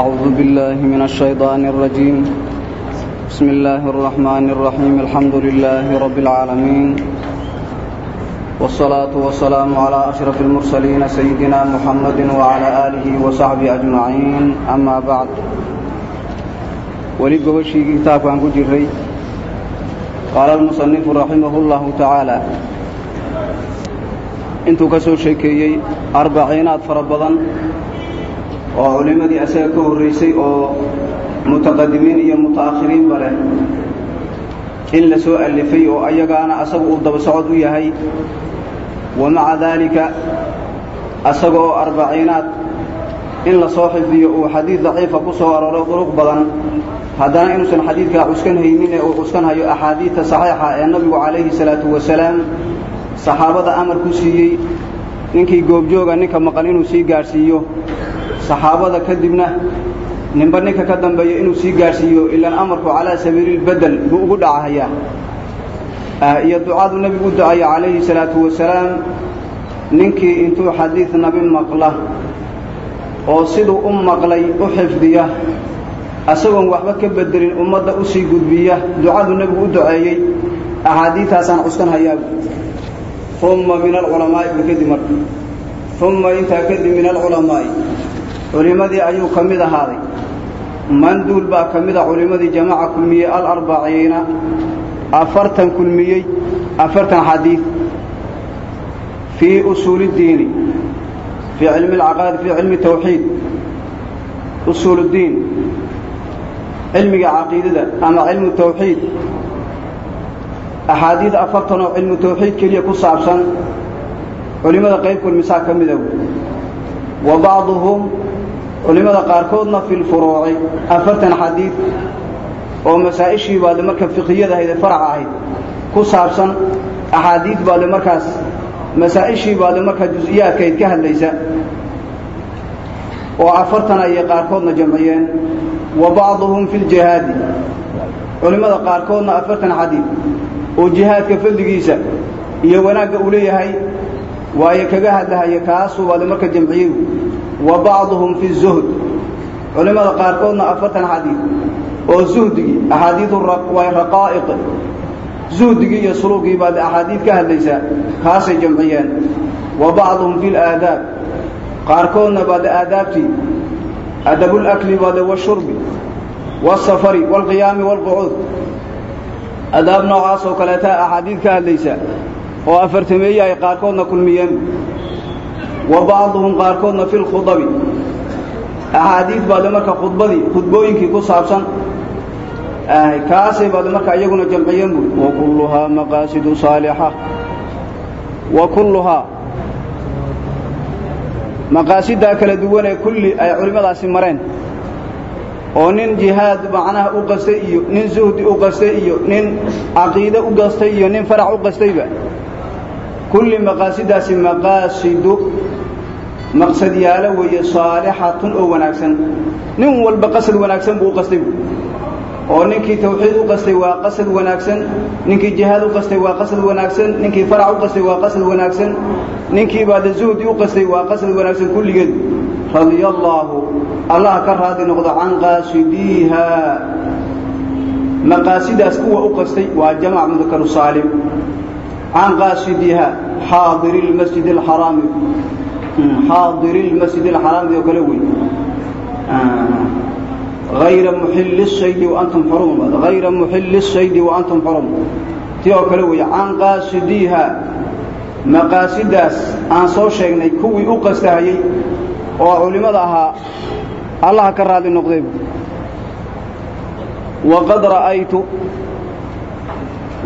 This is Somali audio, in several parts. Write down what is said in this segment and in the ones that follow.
أعوذ بالله من الشيطان الرجيم بسم الله الرحمن الرحيم الحمد لله رب العالمين والصلاة والسلام على أشرف المرسلين سيدنا محمد وعلى آله وصحبه أجمعين أما بعد weli gobashii kitaabkaan ku jiray قال المصنف رحمه الله tacaala intuu ka soo sheekeeyey arbaciinaad fara badan oo culimmadii asaga ka horraysay oo mutaqadimiin iyo muta'akhiriinba leh. In la soo allifay oo ayagaana asagu uu daba socod u yahay. Wa maca daalika asaga oo arbaciinaad in la soo xifdiyo uu xadiid daciifa ku soo arooro duruq badan. Haddana inuusan xadiidkaa cuskan haynin ee uu cuskan hayo axaadiidta saxiixa ee nabigu calayhi salaatu wasalaam saxaabada amar ku siiyey ninkii goobjooga ninka maqan inuu sii gaadhsiiyo saxaabada kadibna ninba ninka ka dambeeyo inuu sii gaadhsiiyo ilaan amarku calaa sabiililbedel buu ugu dhacahayaa. Iyo ducadu nebigu u ducaya calayhi salaatu wasalaam ninkii intuu xadiid nabi maqla oo siduu u maqlay u xifdiya asagoon waxba ka bedelin ummadda u sii gudbiya ducadu nebigu u duceeyey axaadiidtaasaan cuskan hayaabu uma min alculamaa'i buu kadib marka. Uma intaa kadib min alculamaa'i culimmadii ayuu ka mid ahaaday. Manduul baa ka mida culimmadii jamaca kulmiyey alarbaciina afartan kulmiyey afartan xadiid fii usuuli اddiini fii cilmi alcaqaa'id fii cilmi tawxiid. Usuul اddiin cilmiga caqiidada ama cilmu tawxiid. Axaadiid afartan oo cilmu tawxiid keliya ku saabsan culimmada qayb kulmisaa ka mida wa bacduhum culimmada qaarkoodna fi lfuruuci afartan xadiid oo masaa'ishii baade marka fiqiyada ahayd ee faraca ahayd. Ku saabsan axaadiid baade markaas masaa'ishii baade markaa jus-iyaadkayd ka hadlaysa oo afartan ayay qaarkoodna jamciyeen. Wa bacduhum fi ljihaadi culimmada qaarkoodna afartan xadiid oo jihaadka fadligiisa iyo wanaagga uu leeyahay waayo kaga hadlahaya kaasuu baade marka jamciyadu wa bacduhum fi zuhd. Culimmada qaarkoodna afartan xadiid. Oo zuhdigii axaadiidu way raqaa'iq. Zuhdigii iyo suluugii baade axaadiid ka hadlaysaa kaasay jamciyeen wa bacduhum fi laadaab qaarkoodna baade aadaabtii adabulakli baade washurbi waalsafari waalqiyaami waalqucuud adaab noocaas oo kaleeta axaadiid ka hadlaysa oo afartameeye ay qaarkoodna kulmiyeen wa bacduhum qaarkoodna fi lkhudabi axaadiid baade marka khudbadii khudbooyinkii ku saabsan kaasay baade marka iyaguna jamciyeen buuri wa kulluhaa maqaasidu saalixa. Wa kulluhaa maqaasidaa kala duwan ee kulli ay culimmadaasi mareen oo nin jihaad macnaha u qastay iyo nin zuhdi u qastay iyo nin caqiide u qastay iyo nin farac u qastayba kulli maqaasidaasi maqaasidu maqsadyaalo weeye saalixatun oo wanaagsan. nin walba qasad wanaagsan buu qastay oo ninkii tawxiid u qastay waa qasad wanaagsan ninkii jihaad u qastay waa qasad wanaagsan ninkii farac u qastay waa qasad wanaagsan ninkii baada zuhdi u qastay waa qasad wanaagsan kulligeed. radia allah ka raadi noqdo can qaasidiiha. Maqaasidaas kuwa u qastay waa jamac mudakaru saalim. Can qaasidiiha xaadiri lmasjid alxaraami xaadiri lmasjid alxaraami oo kale wey ayra muxilli saydi waantum xurum hayra muxilli saydi waantum xurum tii oo kale weeye can qaasidiiha maqaasidaas aan soo sheegnay kuwii u qastahayey oo culimmada ahaa allaha ka raadi noqday waqad ra'aytu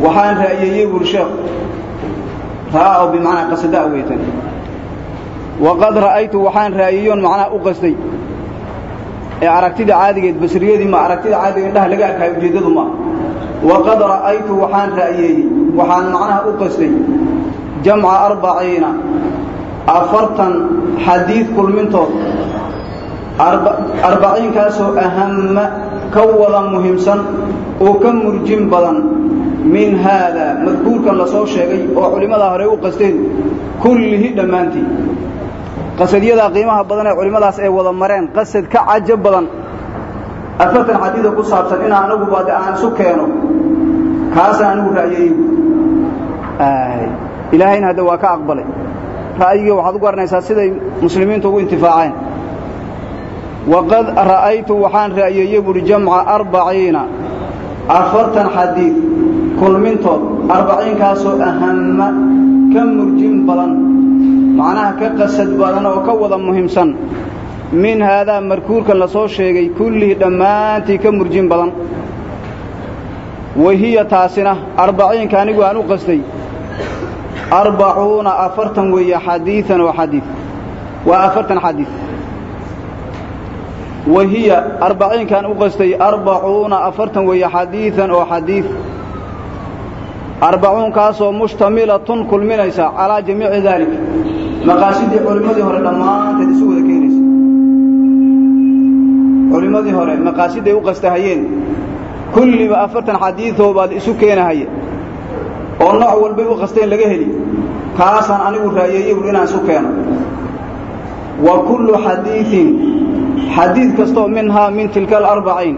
waxaan ra'yeeyey buuri sheekh ra'aa waqad ra'aytu waxaan ra'yeeyoon macnaha u qastay ee aragtida caadigeed basriyadii ma aragtida caadiga indhaha laga arkaayo ujeeddadu maaha waqad ra'aytu waxaan ra'yeeyey waxaan macnaha u qastay jamca arbaciina afartan xadiid kulmintood arbaciinkaasoo ahamma ka wada muhiimsan oo ka murjin badan min haada madkuurkan la soo sheegay oo culimmadaa hore u qasteen kullihi dhammaantii qasadyadaa qiimaha badan ee culimmadaas ay wada mareen qasad ka cajo badan. Afartan xadiida ku saabsan inaa anagu baade aan isu keeno kaasaan anigu ra'yayey ilaahayna hadda waa ka aqbalay. Ra'yiga waxaad u garanaysaa siday muslimiintu ugu intifaaceen. Waqad ra'aytu waxaan ra'yeeyey buuhi jamca arbaciina. Afartan xadiid kulmintood arbaciinkaasoo ahamma ka murjin badan macnaha ka qasad badan oo ka wada muhiimsan. Min haadaa markuurkan la soo sheegay kullihii dhammaantii ka murjin badan. Wa hiya taasina arbaciinka anigu aan u qastay. Arbacuuna afartan weeye xadiian oo xadiid waa afartan xadiid wa hiya arbaciinkaan u qastay arbacuuna afartan weeye xadiian oo xadiid arbacuunkaasoo mushtamilatun kulminaysa calaa jamiici daalik maqaasidii culimmadii hore dhammaanteed isu wada keenaysa culimmadii hore maqaasiday u qastahayeen kulliba afartan xadiidoo baad isu keenahaya oo nooc walbay u qasteen laga heli. Kaasaan anigu ra'yeeyey buui inaan isu keeno wa kullu xadiiin xadiid kastoo minhaa min tilka alarbaciin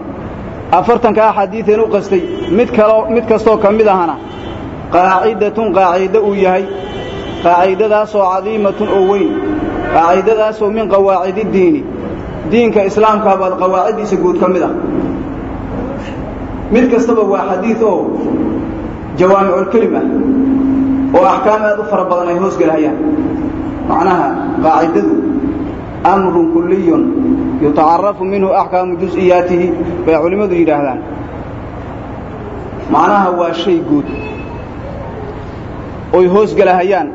afartankaa xadiideen u qastay mid kaloo mid kastoo ka mid ahana qaacidatun qaacido uu yahay qaacidadaasoo cadiimatun oo weyn. Qaacidadaasoo min qawaacididdiini diinka islaamkaa baad qawaaciddiisa guud ka mid ah. Mid kastaba waa xadiid oo jawaamiculkelim ah oo axkaam aad u fara badan ay hoos gelahayaan macnaha qaacidadu amrun kulliyun yutacarafu minhu axkaamu jus'iyaatihi bay culimmadu yidhaahdaan. Macnaha waa shay guud oy hoos gelahayaan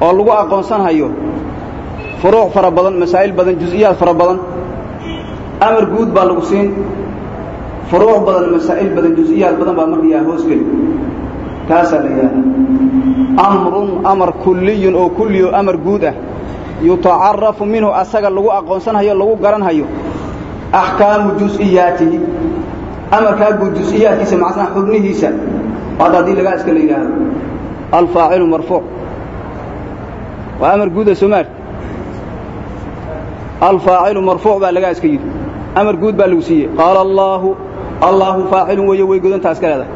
oo lagu aqoonsanhayo furuuc fara badan masaa'il badan jus'iyaad fara badan amar guud baa lagu siin furuuc badan masaa'il badan jus'iyaad badan baa markayaa hoos geli. Taasaa la yidhahdaa amrun amar kulliyun oo kulliyo amar guud ah. Yutacarafu minhu asaga lagu aqoonsanhayo lagu garanhayo. Axkaamu jus'iyaatihi amarkaa guud jus'iyaadkiisa macnaa xubnihiisa hadda haddii lagaa iska la yidhaahdo. Alfaacilu marfuuc waa amar guuda soomaal alfaacilu marfuuc baa lagaa iska yidhi. Amar guud baa lagu siiyey. Qaala allaahu allaahu faacilun weeye way godantaa iska leedahay.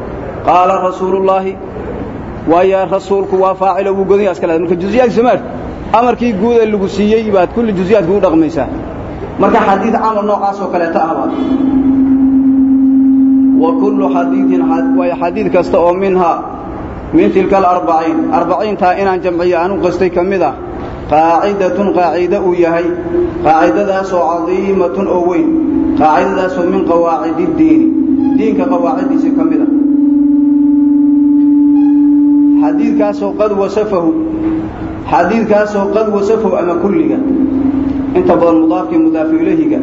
Rasuulullaahi waaya rasuulku waa faacilo wuu godanya iska leedahay. Marka juزiyaadki soomaal amarkii guud ee lagu siiyey baad kulli juزiyaadka u dhaqmaysaa. Marka xadiid camal noocaasoo kaleeta ah baad. Wa kullu xadiidin way xadiid kasta oo minhaa min tilka alarbaciin arbaciintaa inaan jamciyo aan u qastay ka mid ah qaacidatun qaacide uu yahay. Qaacidadaasoo cadiimatun oo weyn. Qaacidadaasoo min qawaacidi diini. Diinka qawaaciddiisa ka mid a xadiidkaasoo qad wasafahu xadiidkaasoo qad wasafahu ama kulliga. Inta badan mudaafkii mudaafu ilayhiga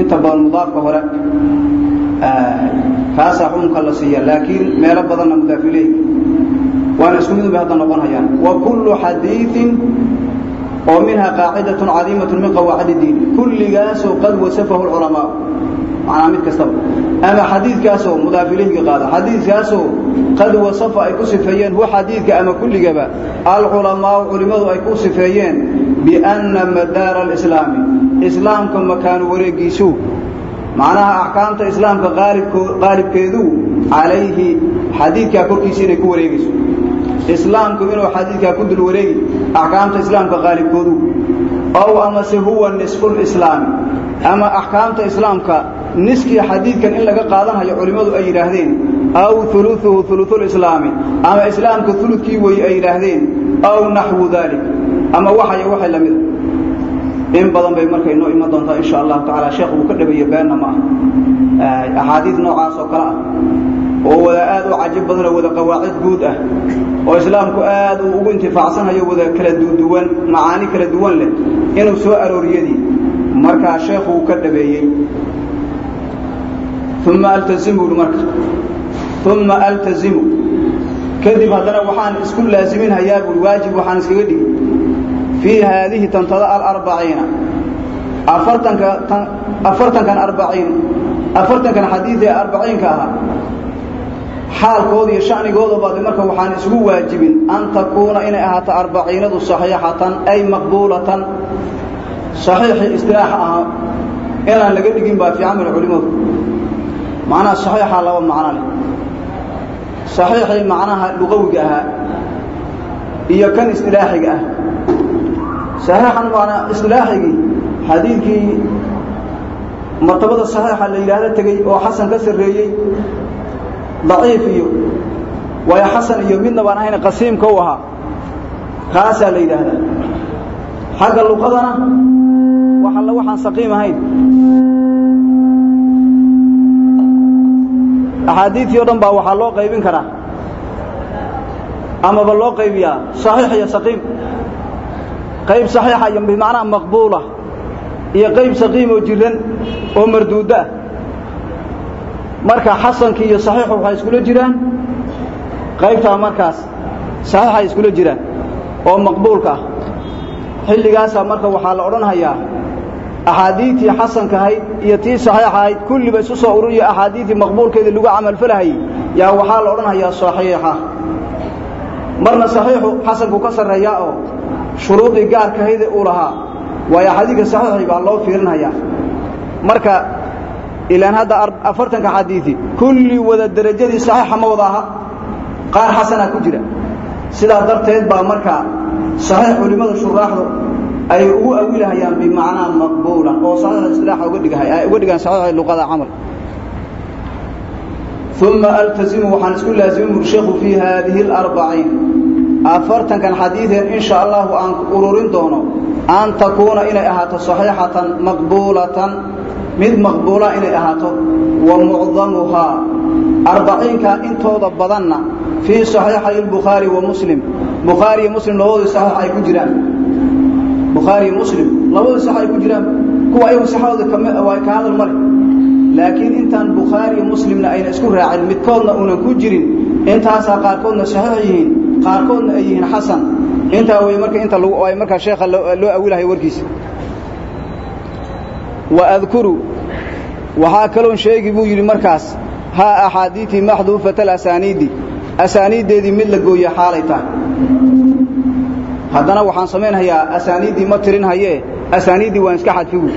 inta badan mudaafka hore. Kaasaa xukunka la siiya laakiin meelo badanna mudaafu ilayhiga waana isku midun bay hadda noqon hayaan wa kullu xadiidin oo minhaa qaacidatun cadiimatun min qawaacid diin. Kulligaasoo qad wasafahu lculamaa macnaa mid kastaba. Ama xadiidkaasoo mudaaf qaada. Xadiidkaasoo qad wasafa ay ku sifeeyeen hu xadiidka ama kulligaba alculamaau culimmadu ay ku sifeeyeen bianna madaara alislaami. Islaamka makaanu wareegiisu macnaha axkaamta islaamka qaalibkeedu calayhi xadiidkaa korkiisa inay ku wareegayso islaamku inuu xadiidkaa ku dul wareegi axkaamta islaamka qaalibkoodu ow amase huwa nisfulislaami ama axkaamta islaamka niskii xadiidkan in laga qaadanhayo culimmadu ay yidhaahdeen aw uluuhu uluulislaami ama islaamka uludkii wey ay yidhaahdeen aw naxwu dalik ama waxay waxay la mida in badan bay markay noo iman doontaa insha allahu tacala sheekh uu ka dhabeeye beenna ma ah noocaas oo kale ah oo wada aad u cajib badanoo wada qawaacid guud ah oo islaamku aad uu ugu intifaacsanhayo wada kala duwan macaani kala duwan leh inuu soo arooriyadii markaa sheekhu uu ka dhabeeyey. Uma altazimu marka uma altazimu. Kadib haddana waxaan isku laaziminhayaa buui waajib waxaan iskaga dhigi fii haadihi tantada alarbaciina. Afartanka afartankan arbaciin afartankan xadiid ee arbaciinka ahaa xaalkooda iyo shanigoodaba marka waxaan isugu waajibin an takuuna inay ahaato arbaciinadu saxiixatan ay maqbuulatan. Saxiixii istilaaxa ahaa inaan laga dhigin baa fiican min culimmadu macnaha saxiixa laba macno leh. Saxiixii macnaha luqawiga ahaa iyo kan istilaaxiga ah. Saxiixan macnaa istilaaxigii xadiidkii martabada saxiixa la yidhaahdo tegey oo xasan ka sarreeyey daciif iyo waayo xasan iyo midna baan ahayn qasiimka u ahaa. Kaasaa la yidhaahdaa. Xagga luqadana wax alla waxaan saqiim ahayn. Axaadiidtii o dhan baa waxaa loo qaybin karaa. Amaba loo qaybiyaa saxiix iyo saqiim. Qayb saxiixa iyo bimacnaha maqbuula. Iyo qayb saqiim oo marka xasankii iyo saxiixu waxay iskula jiraan qaybtaa markaas saxiixay iskula jiraan oo maqbuulka ah. Xilligaasaa marka waxaa la odhanhayaa axaadiidtii xasanka ahayd iyo tii saxiixa ahayd kulliba isu soo ururiyo axaadiidtii maqbuulkeedii lagu camalfalahayey yaa waxaa la odhanhayaa saxiixa. Marna saxiixu xasanku ka sarreeyaa oo shuruudii gaarkahayde uu lahaa waayo xadiidka saxiixii baa loo fiirinhayaa marka ilaan hadda afartanka xadiidi kulli wada derajadii saxiixa ma wada qaar xasanaa ku jira. Sidaa darteed baa markaa saxiix culimmada shuraaxdu ay ugu awilahayaan bimacnaa maqbuulan oo saxiixa istilaaxa uga dhigahay ay uga dhigaan saxiixa luqada camal. Uma altazimu waxaan isku laasimin sheekhu fii haadihi alarbaciin. Afartankan xadiideen in sha allahu aan ururin doono an takuuna inay ahaato saxiixatan maqbuulatan mid maqbuula inay ahaato wa mucdamuhaa arbaciinkaa intooda badanna fii saxiixay lbukhaari wa muslim. Bukhaari iyo muslim labadoodii saxiix ay ku jiraan. Bukhaari muslim labadoodii sax ay ku jiraan. Kuwa ayagu saxadooda waa ka hadal male laakiin intaan bukhaari muslimna ayna isku raacin midkoodna uunan ku jirin intaasaa qaarkoodna saxiix yihiin qaarkoodna ay yihiin xasan. Intaa wey marka inta ay markaa sheekha loo awilahay warkiisa wa adkuru waxaa kaloon sheegi buu yidhi markaas haa axaadiitii maxduufata alasaniidi asaaniiddeedii mid la gooye xaalay tahay haddana waxaan samaynhayaa asaaniiddii ma tirin hayee asaaniiddii waan iska xadfigu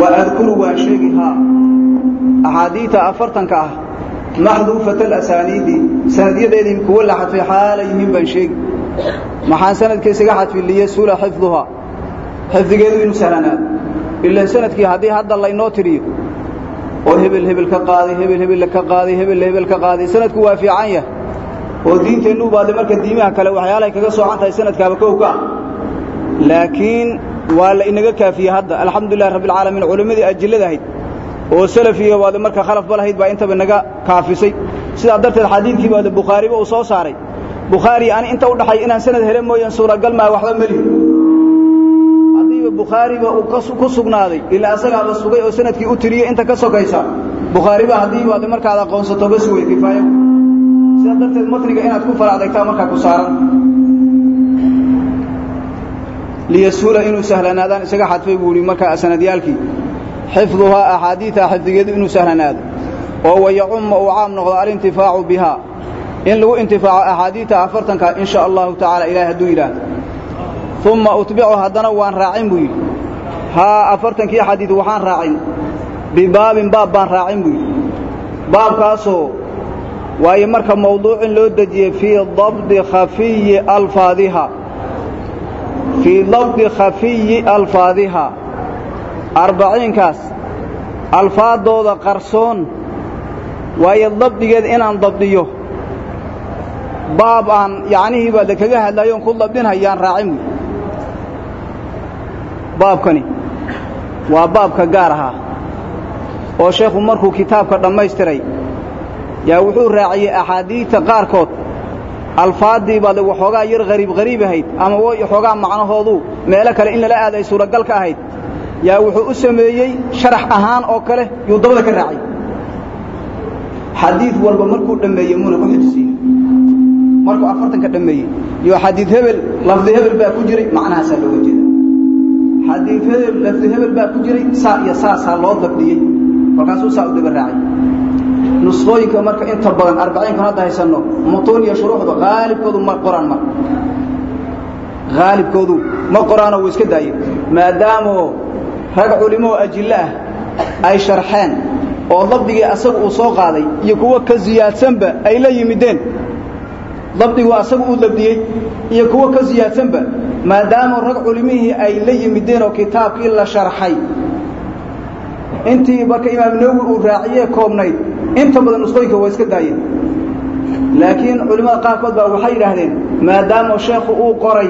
wa adkuru waan sheegi haa axaadiita afartanka ah maxduufata alasaniidi sanadyadeedii kuwa la xadfay xaala yihiin sheegi maxaan sanadka isaga xadfi liyasuula xifduhaa xifdigeedu inuu sahlanaado ilaan sannadkii haddii hadda laynoo tiriyo oo hebel hebel ka qaaday hebel hebel ka qaaday hebel hebel ka qaaday sanadku waa fiican yahay oo diinteennu baade marka diimaha kale waxyaalahay kaga soocan tahay sanadkaaba kow ka ah laakiin waa la inaga kaafiyey hadda alxamdulilah rabbilcaalamiin culimmadii ajillada ahayd oo salafiga baade marka khalafba lahayd baa intaba naga kaafisay sidaa darteed xadiidkii baade bukhaariba uu soo saaray bukhaari ani inta u dhaxay inaan sanad hele mooyaan suuragal maa waxba melihi bukhaariba uu ku sugnaaday ilaa asagaaba sugay oo sannadkii u tiriyey inta ka sokaysa. Bukhaariba haddiiba ade markaad aqoonsato bas wey kifaaya sidaa darteed matniga inaad ku fara adagtaa markaa ku saaran. Liyasuula inuu sahlanaadaan isaga xadfay buu ihi markaa sanadyaalkii xifduhaa axaadiiثa xifdigeedu inuu sahlanaado oo wayacumma uu caam noqdo alintifaacu bihaa. In lagu intifaaco axaadiita afartanka in sha allahu tacaala ilahay hadduu uma utbicu haddana waan raacin buu yidhi. Haa afartankii xadiid waxaan raacin. Bibaabin baab baan raacin buu yidhi. Baabkaasoo waayo marka mawduucin loo dejiyey fii dabdi khafiyi alfaadiha. Fii dabdi khafiyi alfaadiha. Arbaciinkaas alfaaddooda qarsoon. Waayo dabdigeed inaan dabdiyo. Baab aan yacnihii baade kaga hadlaayoon ku dabdinhayaan raacin buy baabkani waa baabka gaar ahaa oo sheekhu markuu kitaabka dhammaystiray yaa wuxuu raaciyey axaadiidta qaarkood alfaaddii baade waxoogaa yar hariib hariib ahayd ama waxoogaa macnahoodu meelo kale in lala aada ay suuragal ka ahayd yaa wuxuu u sameeyey sharax ahaan oo kale yuu dabada ka raacay xadiid walba markuu dhammeeyey muuna ku xijisiin markuu afartanka dhammeeyey iyo xadiid hebel lafdi hebel baa ku jiray macnahaasaa looga jeeda hebel lafdi hebel baa ku jiray saa iyo saasaa loo dabdhiyey. Markaasuu saa u daba raacay. Nusqooyinka marka inta badan arbaciinkan hadda haysanno mutuun iyo shuruuxda haalibkoodu ma qoraan mar haalibkoodu ma qoraanoo wuu iska daayeen maadaamoo rag culimo oo ajillo ah ay sharxeen oo dabdigii asagu uu soo qaaday iyo kuwo ka siyaadsanba ay la yimideen. Dabdigu asagu uu dabdiyey iyo kuwo ka siyaadsanba maadaama rag culimihii ay la yimideen oo kitaabkii la sharxay. Intii marka imaam nawowi uu raaciyee koobnayd inta badan nusqooyinka waa iska daayeen. Laakiin culimmada qaarkood baa waxay yidhaahdeen maadaama sheekhu uu qoray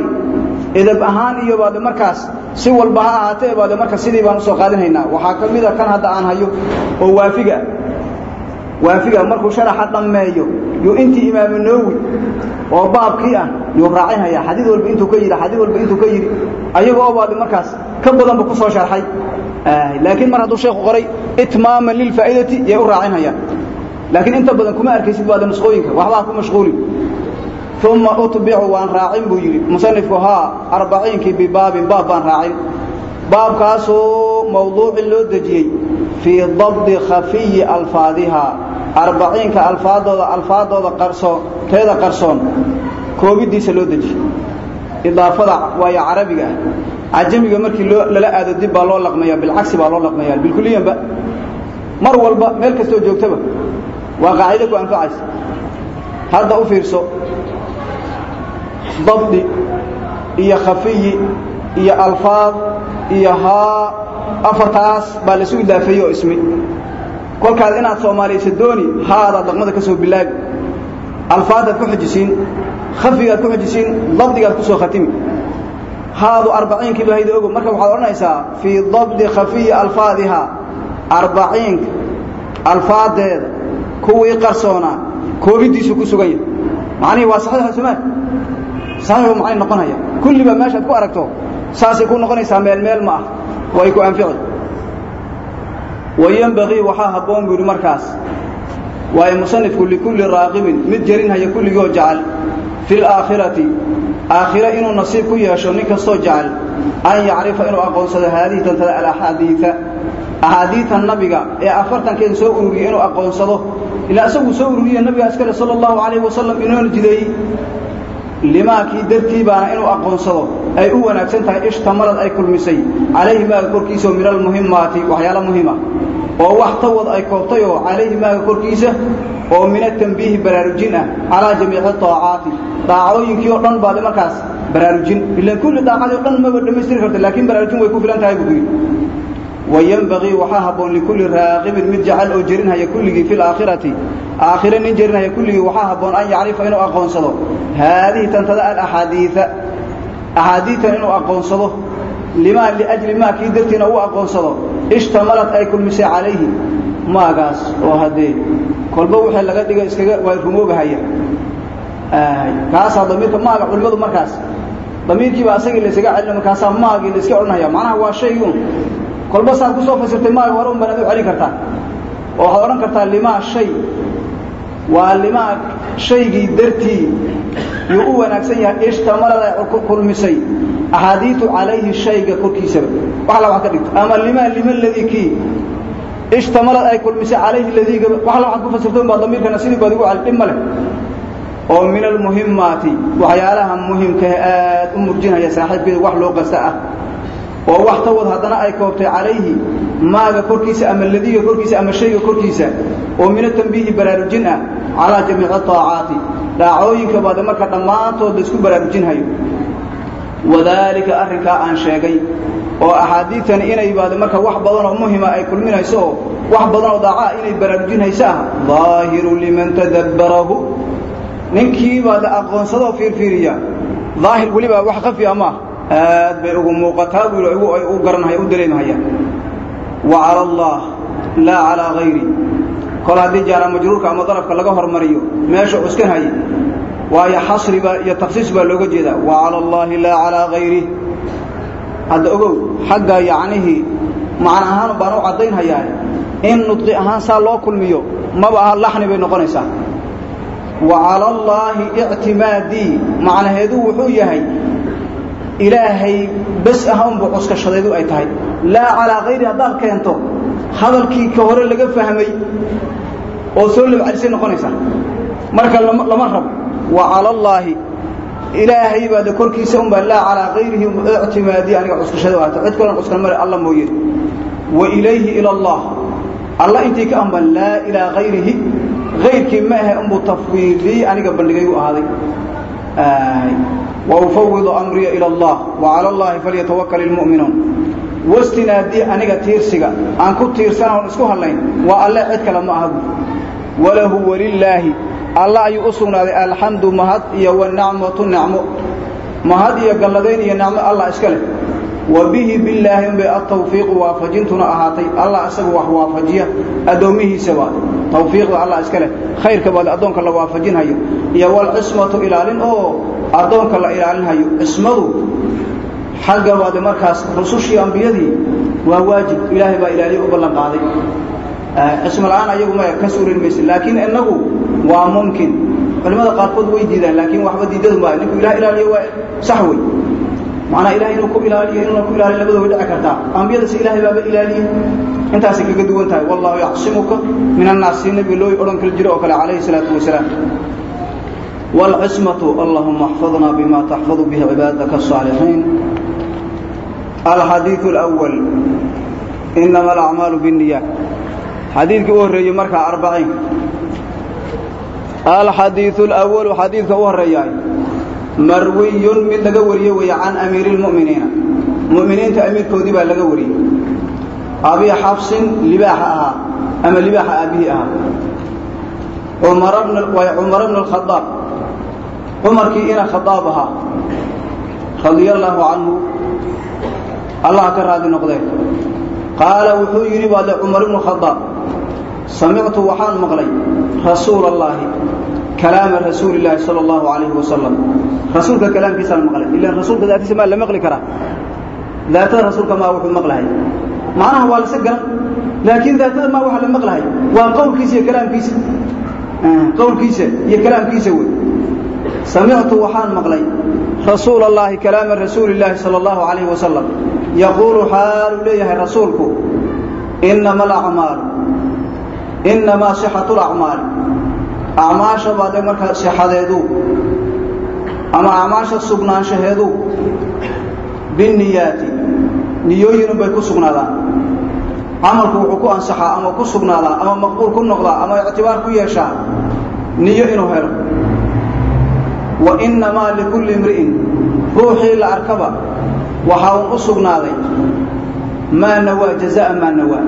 edab ahaan iyo baade markaas si walba ha ahaatee baade marka sidii baan u soo qaadinhaynaa waxaa ka mida kan hadda aan hayo oo waafiga. Waafiga markuu sharaxa dhammeeyo yuu intii imaamu nawowi oo baabkii ah yuu raacinhayaa xadiid walba intuu ka yidhi xadiid walba intuu ka yidhi ayagoo baade markaas ka badanba ku soo sharxay. Laakiin mar hadduu sheekhu qoray itmaaman lilfaa'idati yay u raacinhayaan laakiin inta badan kuma arkaysid baade nusqooyinka waxbaa ku mashquulin. Uma utbicu waan raacin buu yidhi. Musanifku haa arbaciinkii bibaabin baab baan raacin. Baabkaasoo mawduucin loo dejiyey fii dabdi khafiyi alfaadiha arbaciinka alfaadooda alfaadooda qarsoon teeda qarsoon koobidiisa loo dejiyey idaafada waayo carabiga ah. Cajamiga markii loo lala aado dib baa loo laqmaya bilcagsi baa loo laqmaya bilkuliyanba. Mar walba meel kastoo joogtaba waa qaacido ku anfacaysa hadda u fiirso dabdi iyo khafiyi iyo alfaad iyo haa afartaas baa laisu idaafeeye oo ismi kolkaad inaad soomaaliyaysa dooni haadaad dhaqmada ka soo bilaabi. Alfaadaad ku xojisiin khafigaad ku xojisiin dabdigaad ku soo khatimi haadu arbaciinkiiba hayda ogo marka waxaad odhanaysaa fii dabdi khafiyi alfaadiha arbaciinka alfaadeeda kuwii qarsoonaa koobidiisu ku sugan yahay. Macnihii waa saxiixa somaal saxiixu maxay noqonaya. Kulliba meeshaad ku aragto saasay ku noqonaysaa meel meel ma ah. Way ku anfici wayenbagii waxaa habboon buu yidhi markaas waayo musanifku likulli raaqibin mid jerinhaya kulligoo jecel fi laakhirati aakhire inuu nasiib ku yeesho nin kastoo jecel an yacrifa inuu aqoonsado haadihi tantada alaxaadiia axaadiitan nabiga ee afartankeeda soo ururiyey inuu aqoonsado ilaa isaguu soo ururiye nabiga iskale sala allahu calayh wasalam inoona jideeyey limaakii dartii baana inuu aqoonsado ay u wanaagsan tahay ishtamalad ay kulmisay calayhi maaga korkiisaoo min almuhimmaati waxyaala muhima oo wax tawad ay koobtay oo calayhi maaga korkiisa oo min atambiihi baraarujin ah calaa jamiici aacaati daacooyinkii oo dhan baade markaas baraarujin. Ilaan kulli daacadii o dhan maba dhammaystiri karta laakiin baraarujin way ku filan tahay buu yidhi. Wayenbagii waxaa habboon likulli raaqibin mid jecel oo jerinhaya kulligii fi laakhirati aakhire nin jerinhaya kulligii waxaa habboon an yacrifa inuu aqoonsado. Haadihi tantada alaxaadiia axaadiitan inuu aqoonsado. Limaa liajli maa kii dartiina uu aqoonsado ishtamalad ay kulmisay calayhi maagaas oo haddee kolba wixii laga dhiga iskaga waa rumoobahaya kaasaa damiirka maaga culimmadu markaas damiirkiiba asagii laysaga celina markaasaa maagii la iska odhanaya macnaha waa shay uun. Kolba saad ku soo fasirtay maaga hore un banaad u celin kartaa. Oo waxaad odhan kartaa limaa shay. Waa limaa shaygii dartii yuu u wanaagsan yahay ishtamalada kulmisay axaadiiu calayhi shayga korkiisaba. Wax la waxad ka dhigto. Ama limaa lima ladii kii. Ishtamalad ay kulmisay calayhi ladiigaba. Wax la waxad ku fasirto un baa damiirkana sidii baad ugu celi dhib oo min almuhimmaati waxyaalaha muhimkahe aad u murjinaya saaxiibkeeda wax loo qasta ah oo wax tawad haddana ay koobtay calayhi maaga korkiisa ama ladiiga korkiisa ama shayga korkiisa. Oo min atambiihi baraarujin ah calaa jamiici aacaati dhaacooyinka marka dhammaantood la isku baraarujinhayo. Wadaalika arrinkaa aan sheegay oo axaadiitani inay baade marka wax badanoo muhima ay kulminayso oo wax badanoo daacaa inay baraarujinhayso ah daahiru liman tadabbarahu ninkii baade aqoonsadoo fiirfiiriya daahir weliba wax khafiya maah aad bay ugu muuqataa buu ay u garanhaya u dareemahayaan wa cala allah laa calaa hayri kol haddii jaara majruurka ama darafka laga hormariyo meesha cuskan haye waayo xasri baa iyo takhsiis baa looga jeedaa. Wa cala allaahi laa calaa hayri hadda ogow xagga yacnihii macna ahaan baan u caddaynhayaa in nudqi ahaan saa loo kulmiyo maba aha laxni bay noqonaysaa. Wa cala allaahi ictimaadii macnaheedu wuxuu yahay ilaahay bes ah unbu cuskashadaydu ay tahay. Laa calaa hayri haddaad keento hadalkii ka hore laga fahmay oo soo labcalisay noqonaysaa marka lama rabo. Wa cala allaahi ilaahay baa de korkiisa unbaa laa calaa kayrihi ictimaadi aniga cuskashada waata cid kalan cuskan male alla mooye. Wa ilayhi ila allah alla intii ka anban laa ilaa kayrihi kayrkii ma ahe unbuu tafwiidii aniga bandhigay u ahaaday waufawidu amriya ila allah wa cala allahi falyatawakal ilmu'minuun wastinaadii aniga tiirsiga aan ku tiirsanaon isku hadlayn waa alle cid kale ma aha walahu walilaahi alla ayuu u sugnaaday alxamdu mahad iyo wanacmatu nicmo mahad iyo galladayn iyo nicmo allah iska wa bihi billaahi unbay atawfiiqu waafajintuna ahaatay. Allah isaga wax waafajiya addoommihiisa baa tawfiiqda allah iska leh. Khayrka baad addoonka la waafajinhayo iyo walcismatu ilaalin oo addoonka la ilaalinhayo cismadu xagga baade markaas rusushii ambiyadii waa waajib. Ilaahay baa ilaaliye u ballan qaaday. Cismo la'aan ayagu ma ka suurin mayse laakiin inagu waa mumkin. Culimmada qaarkood way diidaan laakiin waxba diidadu maayo ninku ilah ilaaliyo waa sax wey macnaa ilahay inuu ku ilaaliyo inuuna ku ilaaliyo labada way dhici kartaa ambiyadase ilaahay baaba ilaaliye intaasay kaga duwan tahay wallahu yacsimuka min annaas si nebiga loo odhan kala jiro oo kale calayhi salaatu wasalaam والعصمة اللهم احفظنا بما تحفظ به عبادك الصالحين الحديث الأول marwiyun mid laga wariye weeye can amiiri lmu'miniina mu'miniinta amiirkoodii baa laga wariyey. Abi xabsin libaaxa ahaa ama libaaxa aabihii ahaa. Cumar bn اkhaaab cumarkii ina khaaab ahaa radia allaahu canhu allah ka raadi noqdee qaala wuxuu yidhi baade cumar ibnu khaaab samictu waxaan maqlay rasuul اllaahi الخطاب سمعت وحان مقلي رسول الله كلام رسول الله صلى الله عليه وسلم رسولك كلام كيسان مقلي إلا رسولك ذاتي سماء لم مقلي كرا ذات رسولك ما وحو مقلي معناها هو لسقر لكن ذات ما وحو لم مقلي وقول كيسي كلام كيسي قول كيسي يا كلام كيسي وي سمعت وحان مقلي رسول الله كلام رسول الله صلى الله عليه وسلم يقول acmaashaba de markaa sixadeedu ama acmaasha sugnaanshaheedu binniyaati niyooyinunbay ku sugnaadaan camalku wuxuu ku ansaxaa ama ku sugnaadaa ama maqbuul ku noqdaa ama ictibaar ku yeeshaa niyo inuu helo wa innamaa likulli imri'in ruuxii la arkaba waxaa uun u sugnaaday maa nawaa jazaa'a maa nawaa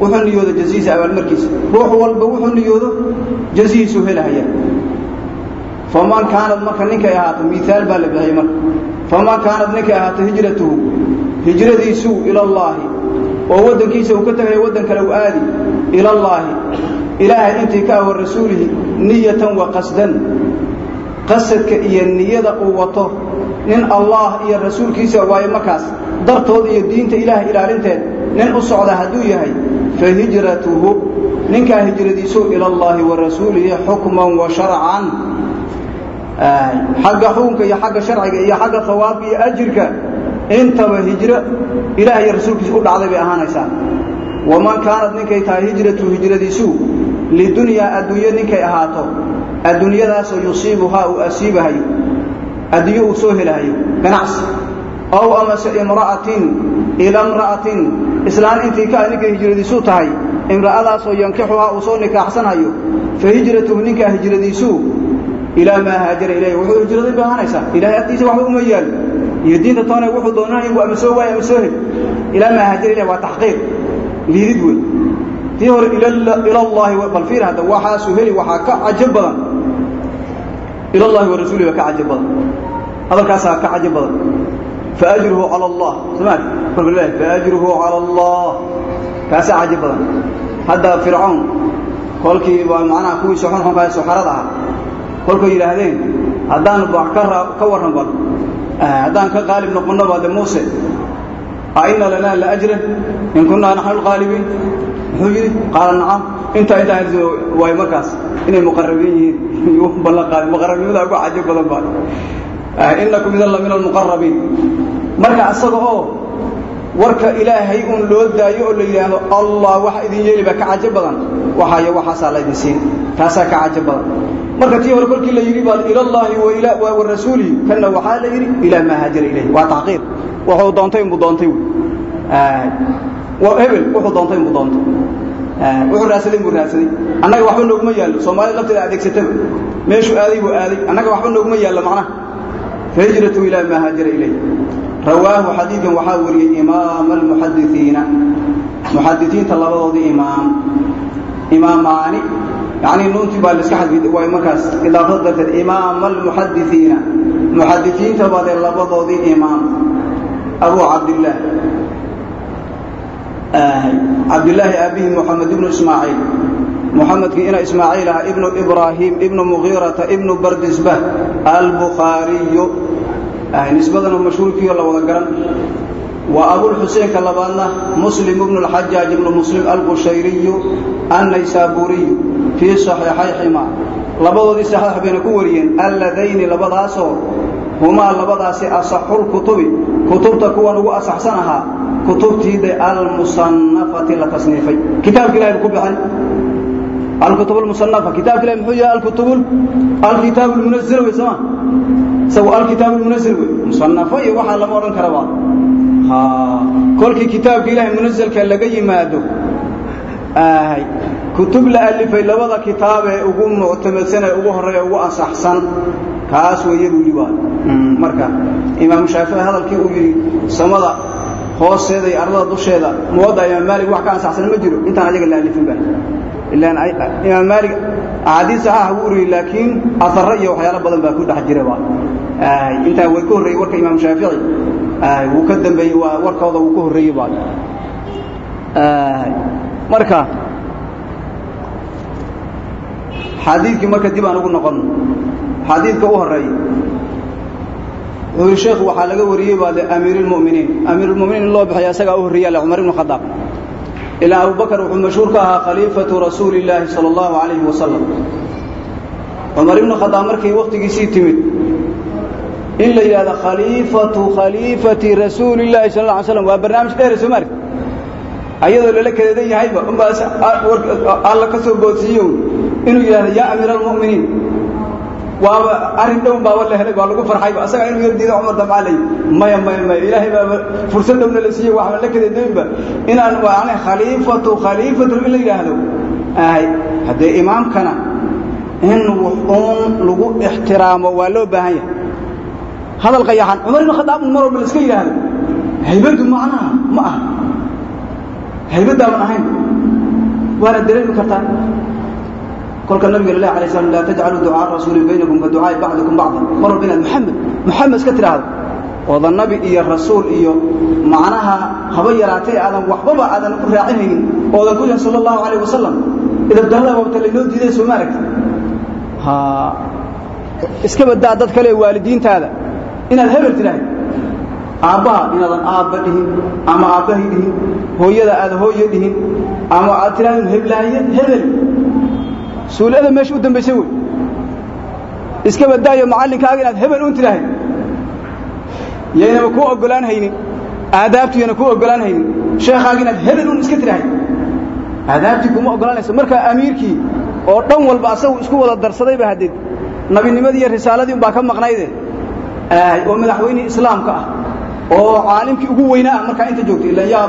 wuxuu niyoodo jasiisa abaalmarkiisa ruux walba wuxuu niyoodo jasiisu helahaya. Faman kaanad marka ninkay ahaato miaal baa la baahayey marka. Faman kaanad ninkay ahaato hijratuhu hijradiisuu ilallaahi oo waddankiisa uu ka tegaya waddan kale u aadi ilallaahi ilaahay intii ka ah wa rasuulihi niyatan wa qasdan. Qasadka iyo niyada uu wato nin allah iyo rasuulkiisa waayo markaas dartood iyo diinta ilaahay ilaalinteed nin u socda hadduu yahay fa hijratuhu ninkaa hijradiisu ila allahi wa rasuulihi xukman wa sharcan. Xagga xukunka iyo xagga sharciga iyo xagga hawaabka iyo ajirka intaba hijro ilaah iyo rasuulkiisa u dhacday bay ahaanaysaa. Waman kaanad ninkay tahay hijratu hijradiisu lidunyaa adduunyo ninkay ahaato adduunyadaasoo yusiibuhaa uu asiibahayo adduunyo uu soo helahayo ganacsi ow amase imra'atin ila imra'atin islaan intii ka ninkay hijradiisuu tahay. Imra'adaasoo yankixuhaa uu soo nikaaxsanhayo fa hijratuhu ninkaa hijradiisu ilaa maa haajara ilayh wuxuu hijraday bay ilahay agtiisa waxba uma yaalo iyo diinta wuxuu doonanayo inuu ama soo waayo ama soo hel ilaa maa haajara ilayh waa taxqiiq. Liidid wey tii hore ila allahi bal fiir hadda waxaasu heli waxaa ka cajab badan. Ila allahi wa rasuulihi ka cajab badan. Hadalkaasaa ka cajab badan. Faajruhu cala allah kolka faajruhu cala allah kaasaa cajab badan hadda fircawn kolkii baa macnaha kuwii soxonxonkaa soxarada ahaa kolkay yidhaahdeen haddaan ka warran bal haddaan ka qaalib noqonno baa muuse aina lanaa la ajran in kunaa naxnu lqaalibiin muxuu yidhi qaala nacam intaa intaa waay markaas inay muqarabiin yihiin ballan qaadi muqarabnimada ugu cajab badan baa innakum idan la min almuqarabiin marka asaga oo warka ilaahay un loo daayo oo la yidhaahdo allah waxa idin yeeli baa ka cajab badan. Waxaayo waxaasaa la idin siin. Taasaa ka cajab badan. Marka tii hore kolkii la yidhi baa ila allahi wa rasuulihi kanna waxaa la yidhi ilaa maa haajara ilayh waa tacqiir wuxuu doontay inbuu doontay hebel wuxuu doontay inbuu doontay. Wuxuu raadsaday inbuu raadsaday. Annaga waxba nooguma yaallo. Soomaalida lafteeda adeegsataba. Meeshuu aaday buu aaday. Annaga waxba nooguma yaallo macnaha. Fahijratu ilaa maa haajara ilayh rawaahu xadiidan waxaa wariyey imaama almuxadisiina muxadisiinta labadoodii imaam imaamaani yacnii nuuntii baa laiska xadfid waay markaas idaafada darteed imaama almuxadisiina muxadisiinta baadee labadoodii imaam abu cabdillaah. Cabdillaahi aabbihi moxamed ibnu ismaaciil. Moxamedkii ina ismaaciil ah ibnu ibraahim ibnu mugiirata ibnu bardisbah albukhaariyu nisbadanu mashhuurkiio la wada garan waa abulxuseenka labaadna muslim ibnu lxajaaj ibnu muslim alqushayriyu annaysaabuuriyu fii saxiixayxima labadoodii saxiix bayna ku wariyeen alladayni labadaasoo humaa labadaasi asaxulkutubi kutubta kuwan ugu asaxsan ahaa kutubtiida almusannafati la tasniifay. Kitaabka ilahay ku baxay wey sooma isagu alkitaab almunazil wey musanafo iyo waxaa lama odhan karaba kolkii kitaabka ilahay munazalka laga yimaado. Kutub la alifay labada kitaab ee ugu muctamadsan ee ugu horreeya ugu asaxsan. Kaas weeye buu yidhi waa marka imaamu shaafici hadalkii uu yidhi samada hoosteeda iyo ardada dusheeda muwadda imaam maalig wax ka ansaxsan ma jiro. Intaan ayaga la alifin ba. ilaan imaam maalig axaadiis saxaax buu uriyey laakiin asarre iyo waxyaalo badan baa ku dhex jira ba intaa way ka horreeyey warka imaam shaafici wuu ka dambeeyey warkooda wuu ka horreeyey ba marka xadiidkii marka dib aan ugu noqon xadiidka u horreeya wuxuu sheekhu waxaa laga wariyey baa amiir اlmuminiin amiir اlmuminiin in loo bixiya isagaa u horreeya le cumar ibnu khadaab ilaa abubakr wuxuu mashhuur ka ahaa khaliifatu rasuuli illaahi sala allahu calayhi wasalam cumar ibnu khadaab markay wakhtigiisii timid in la yidhahdo khaliifatu khaliifati rasuulillahi sal alla alay slam waa barnaamij dheere soo maarti ayadoo lala kadeedan yahayba unbaa alla ka soo boodsiiyo inuu yidhahdo yaa amiira waaba arrin dhown baaba la helay baa lagu farxayba asagaa inuu yar diida cumar damcaalay maya maya maya ilaahay baaba fursad dhowna la siiyey waxba la kadeedaynba inaan waane khaliifatu khaliifatu in la yidhaahdo. Ahay haddee imaamkana in wuxuun lagu ixtiraamo waa loo baahan yahay. Hadal qayaxan cumar ibn khadaab mar walba la iska yidhaahdo haybaddu macnaha ma aha. Haybadaaban ahayn. Waana dareemi kartaa kolka nabiga llah alay slam laa tajcaluu ducaa rasuuli baynakum ka ducaai bacdikum bacdan mar walba inaad muxamed muxamed iska tidhaahdo ooda nabi iyo rasuul iyo macnaha haba yaraatay aadan waxbaba aadan raacinaynin oodan ku yahin sala allahu alayh wasalam idabdarada waabta laynoo diiday soo ma aragti. Iska badaa dad kale waalidiintaada inaad hebel tidhaahdo aabbaha inaadan aabba dhihin ama aabbahay dhihin hooyada aada hooye dhihin ama aad tidhahdo heblaaye hebel suulada meesha u dambaysa wey. Iska badaayo macallinkaaga inaad hebel un tidhaahdo yaynaba kuu oggolaan aadaabtu yayna kuu oggolaan sheekhaaga inaad hebel un iska tidhaahdo aadaabtii kuma oggolaanaysa marka amiirkii oo dhan walba asagu isku wada darsadayba haddeed nabinimadii iyo risaaladii umbaa ka maqnayde. Oo madaxweynihii islaamka ah. Oo caalimkii ugu weynaa ah markaa inta joogtay. Ilaan yaa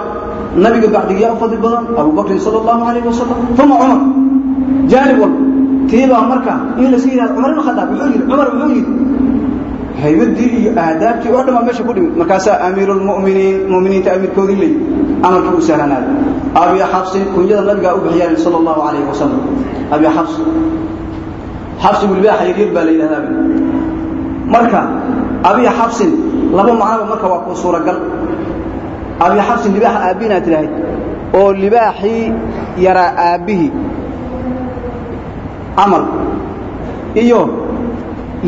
nabiga bacdigi yaa u fadli badan abubakrin sala allahu alayh wasalam uma cumar jaanib walba. Tiibaa marka in layska yidhahdo cumar ibn khadaab muxuu yidhi cumar muxuu yidhi haybaddii iyo aadaabtii oo dhan baa meesha ku dhimid markaasaa amiiruulmu'miniin mu'miniinta amiirkoodii leeyi amarkii u sahlanaaday abi xabsin kunyada nabigaa u bixiyaan sala allahu alayhi wasalam abi xabs xabsi wilbaaxa yaryar baa la yidhahdaa marka abi xabsin laba macnoba marka waa kuu suuragal. Abi xabsin libaaxa aabbihi inaad oo libaaxii yaraa aabbihii camal iyo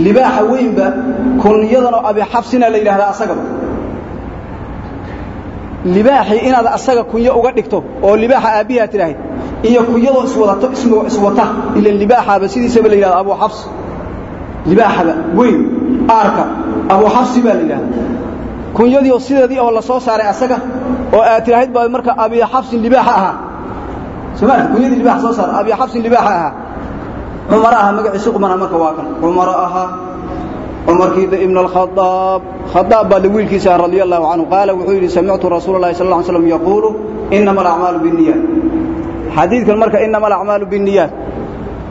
libaaxa weynba kunyadanoo abi xabsina la yidhahdaa asagaba. Libaaxii inaad asaga kunyo uga dhigto oo libaaxa aabbihi aad tidhaahid iyo kunyadoo iswadato ismigoo iswata ila libaaxaaba sidiisaba la yidhahdo abu xabs. Libaaxaba weyn aarka abu xabsi baa la yidhahda kunyadii oo sideedii oo la soo saaray asaga oo aad tidhaahid baa marka abi xabsin libaaxa ahaa. Soo maarta kunyadii libaaxa soo saaray abi xabsin libaaxa ahaa cumaro ahaa magaciisi qumana marka waa kan. Cumaro ahaa cumarkiida ibn alkhadaab khadaab baa de wiilkiisa radia canhu qaala wuxuu yidhi samictu rasuula sal ly slam yaquulu inama alacmaalu binniyaat xadiidkan marka inama alacmaalu binniyaat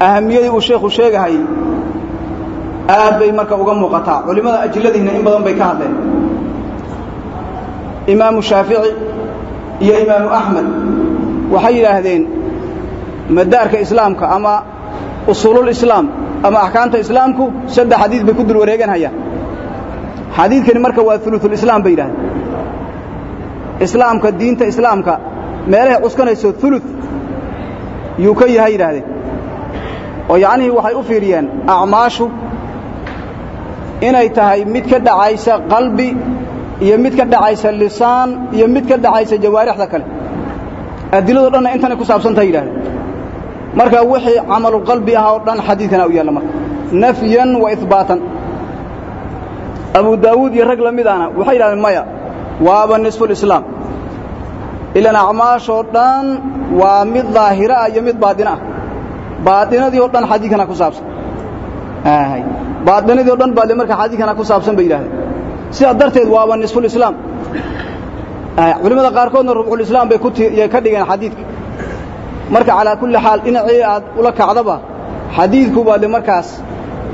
ahamiyadii uu sheekhu sheegahayay aad bay marka uga muuqataa. Culimmada ajilladiinna in badan bay ka hadleen. Imaamu shaafici iyo imaamu axmed waxay yidhaahdeen madaarka islaamka ama usuululislaam ama axkaamta islaamku saddex xadiid bay ku dul wareeganhayaan. Xadiidkani marka waa uluulislaam bay yidhahdeen. Islaamka diinta islaamka meelahay cuskanayso ulu yuu ka yahay yidhaahdeen. Oo yacnihii waxay u fiiriyeen acmaashu inay tahay mid ka dhacaysa qalbi iyo mid ka dhacaysa lisaan iyo mid ka dhacaysa jawaarixda kale. Adilado dhanna intanay ku saabsantahay yidhahdeen marka wixii camalulqalbi ah oo dhan xadiidkana u yaalla marka. Nafyan wa ihbaatan abu daawuud iyo rag la midaana waxay yidhahdeen maya waaba nisfulislaam ilaan acmaashoo dhan waa mid daahiro ah iyo mid baadina ah. Baadinadii oo dhan xadiidkana ku saabsan. Baadinadii o dhan baad marka xadiidkana ku saabsan bay yidhahdeen. Sidaa darteed waaba nisfulislaam culimmada qaarkoodna rubculislaam bay kuyay ka dhigeen xadiidka marka calaa kulli xaal dhinacii aad ula kacdaba xadiidku baa de markaas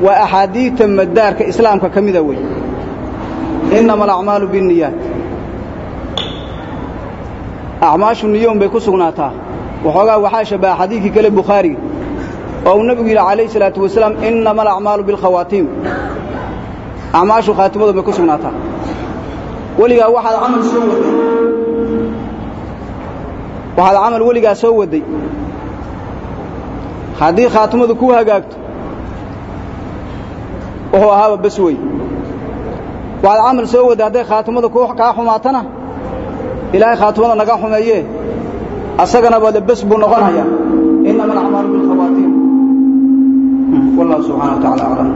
waa axaadiidta madaarka islaamka ka mida wey innama alacmaalu binniyaat. Acmaashu niyoon bay ku sugnaataa. Waxoogaa waxaa shabbaha xadiidkii kale bukhaariga oo uu nebigu yidhi calayh isalaatu wasalaam innama alacmaalu bilkhawaatiim acmaashu khaatimadu bay ku sugnaataa. Weligaa waxaad camal soo waday waxaad camal weligaa soo waday. Haddii khaatimadu kuu hagaagto wuxuu ahaaba bas wey waxaad camal soo wadday hadday khaatimadu kaa xumaatana? Ilaahay khaatimada naga xumeeyee. Asagana bade bes buu noqon hayaa innama alacmaalu bilkhawaatiim wallahu subxana wa tacala aclam